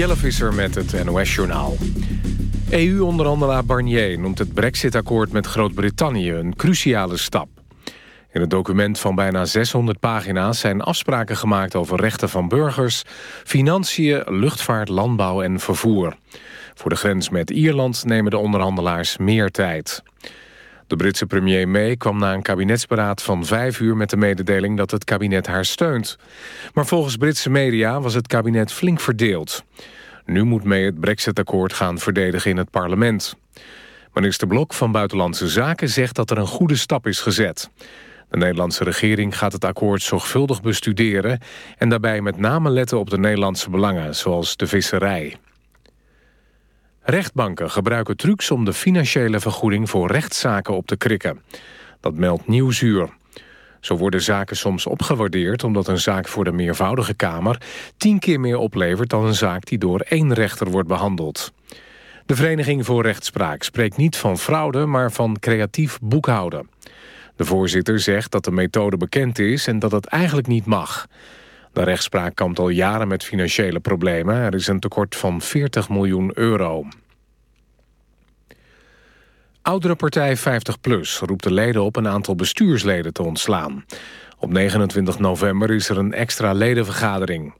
Jelle Visser met het NOS-journaal. EU-onderhandelaar Barnier noemt het brexit-akkoord met Groot-Brittannië een cruciale stap. In het document van bijna 600 pagina's zijn afspraken gemaakt over rechten van burgers, financiën, luchtvaart, landbouw en vervoer. Voor de grens met Ierland nemen de onderhandelaars meer tijd. De Britse premier May kwam na een kabinetsberaad van vijf uur met de mededeling dat het kabinet haar steunt. Maar volgens Britse media was het kabinet flink verdeeld. Nu moet May het Brexit-akkoord gaan verdedigen in het parlement. Minister Blok van Buitenlandse Zaken zegt dat er een goede stap is gezet. De Nederlandse regering gaat het akkoord zorgvuldig bestuderen... en daarbij met name letten op de Nederlandse belangen, zoals de visserij. Rechtbanken gebruiken trucs om de financiële vergoeding voor rechtszaken op te krikken. Dat meldt Nieuwsuur. Zo worden zaken soms opgewaardeerd omdat een zaak voor de meervoudige kamer tien keer meer oplevert dan een zaak die door één rechter wordt behandeld. De Vereniging voor Rechtspraak spreekt niet van fraude, maar van creatief boekhouden. De voorzitter zegt dat de methode bekend is en dat het eigenlijk niet mag. De rechtspraak kampt al jaren met financiële problemen. Er is een tekort van 40 miljoen euro. Oudere partij 50PLUS roept de leden op een aantal bestuursleden te ontslaan. Op 29 november is er een extra ledenvergadering.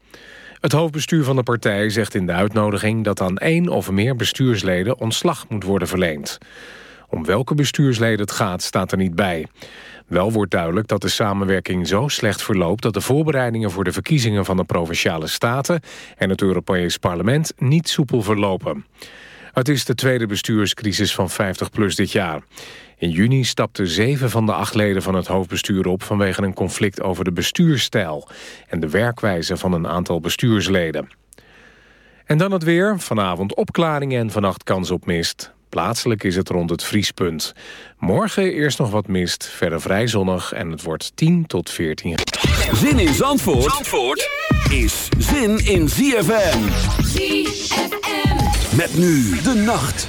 Het hoofdbestuur van de partij zegt in de uitnodiging... dat aan één of meer bestuursleden ontslag moet worden verleend. Om welke bestuursleden het gaat, staat er niet bij. Wel wordt duidelijk dat de samenwerking zo slecht verloopt... dat de voorbereidingen voor de verkiezingen van de Provinciale Staten... en het Europees Parlement niet soepel verlopen. Het is de tweede bestuurscrisis van 50PLUS dit jaar. In juni stapten zeven van de acht leden van het hoofdbestuur op... vanwege een conflict over de bestuurstijl... en de werkwijze van een aantal bestuursleden. En dan het weer. Vanavond opklaringen en vannacht kans op mist. Plaatselijk is het rond het vriespunt. Morgen eerst nog wat mist, verder vrij zonnig en het wordt 10 tot 14. Zin in Zandvoort, Zandvoort is zin in ZFM. ZFM. Met nu de nacht.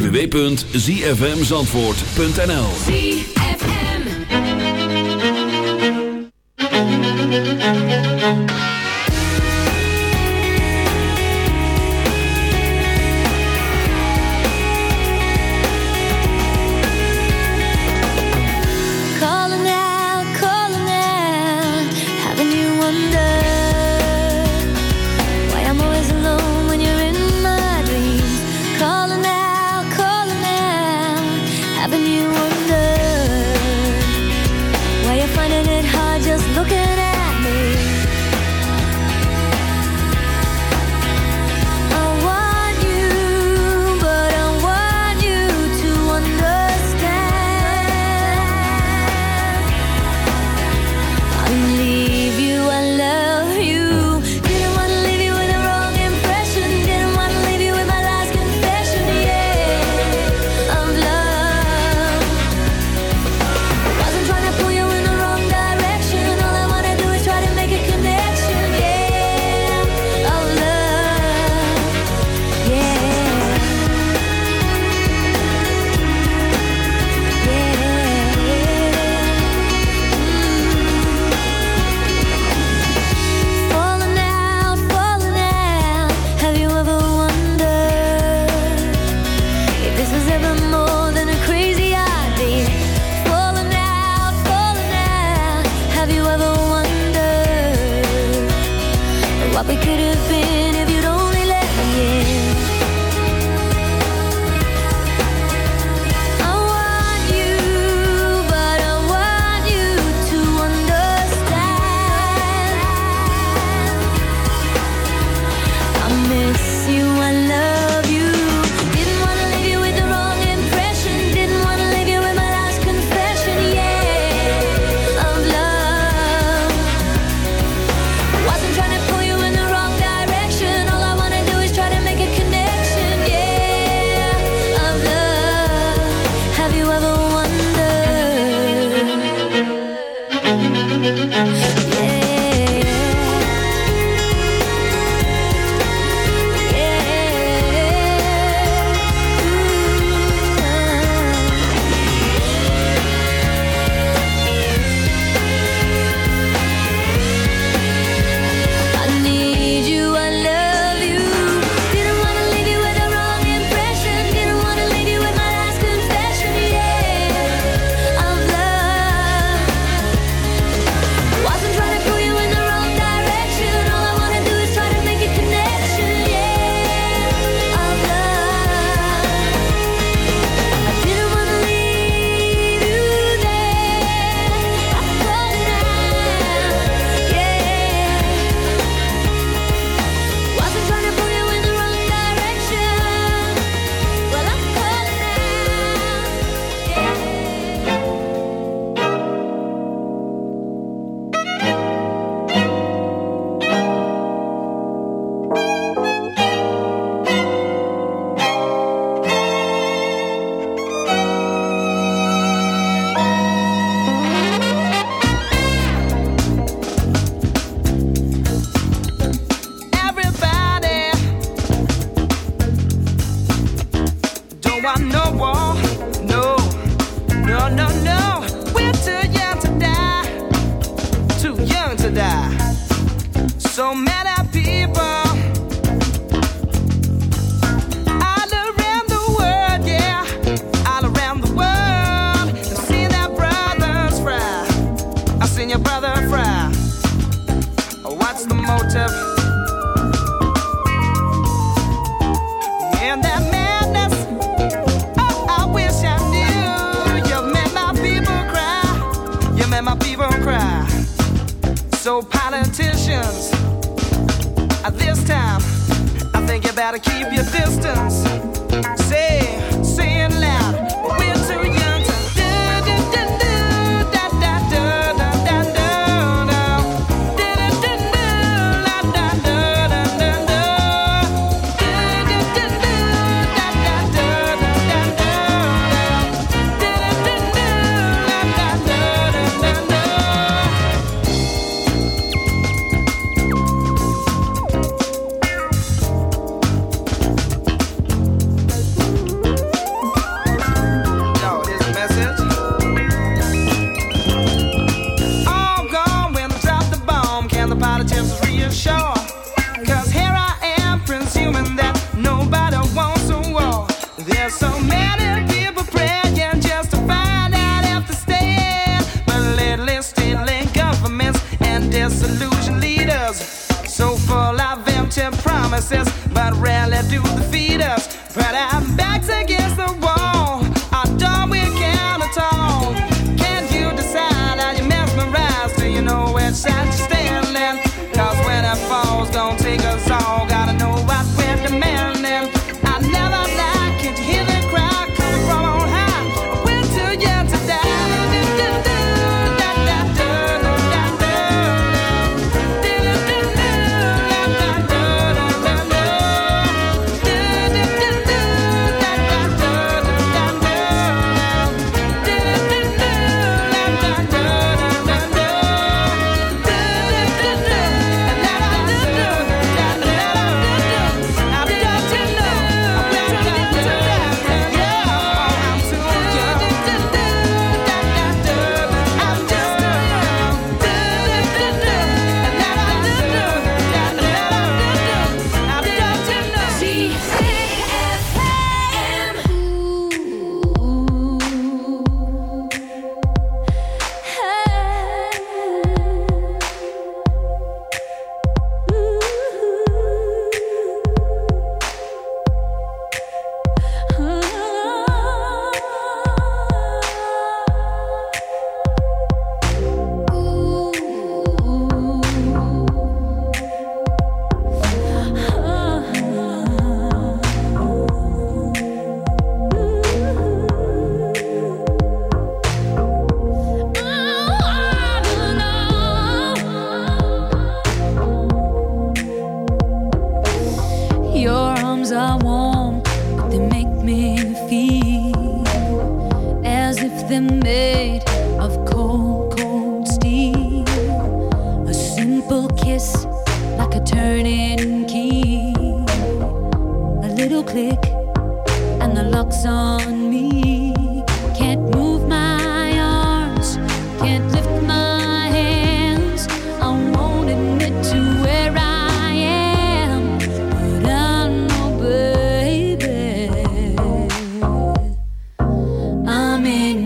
www.zfmzandvoort.nl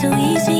so easy.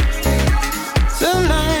You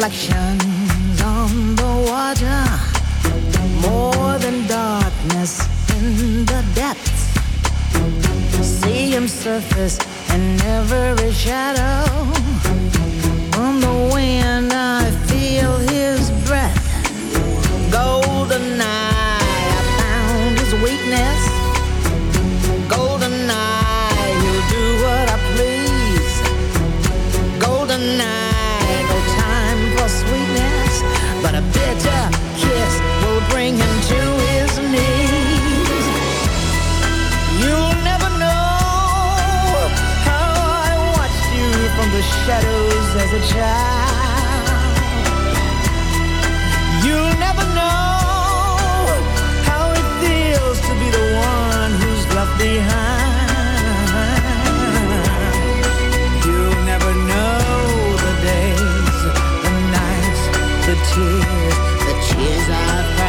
reflections on the water, more than darkness in the depths. See him surface in every shadow. As a child. You'll never know how it feels to be the one who's left behind. You'll never know the days, the nights, the tears, the tears I've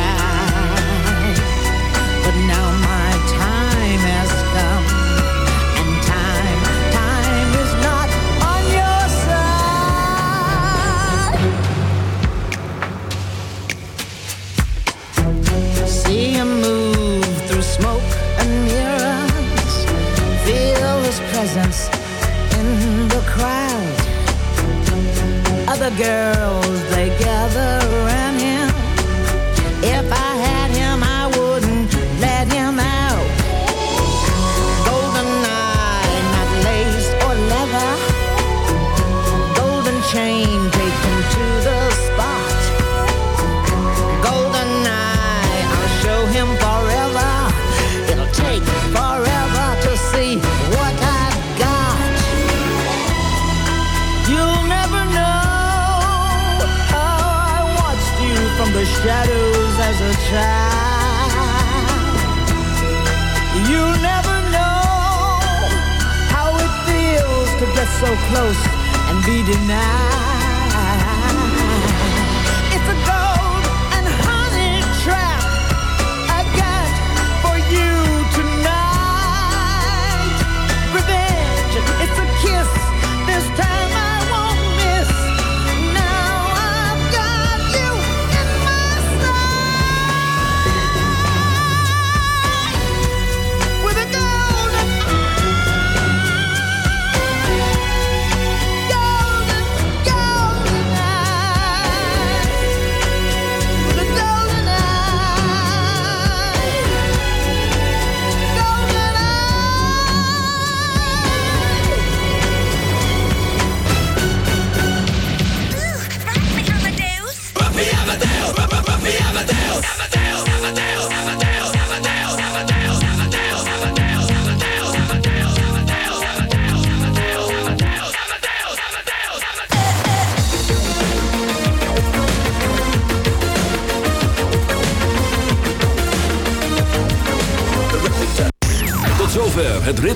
girls, they gather around him. If I had him, I wouldn't let him out. Golden eye, not lace or leather. Golden chain taken to the You'll never know how it feels to get so close and be denied.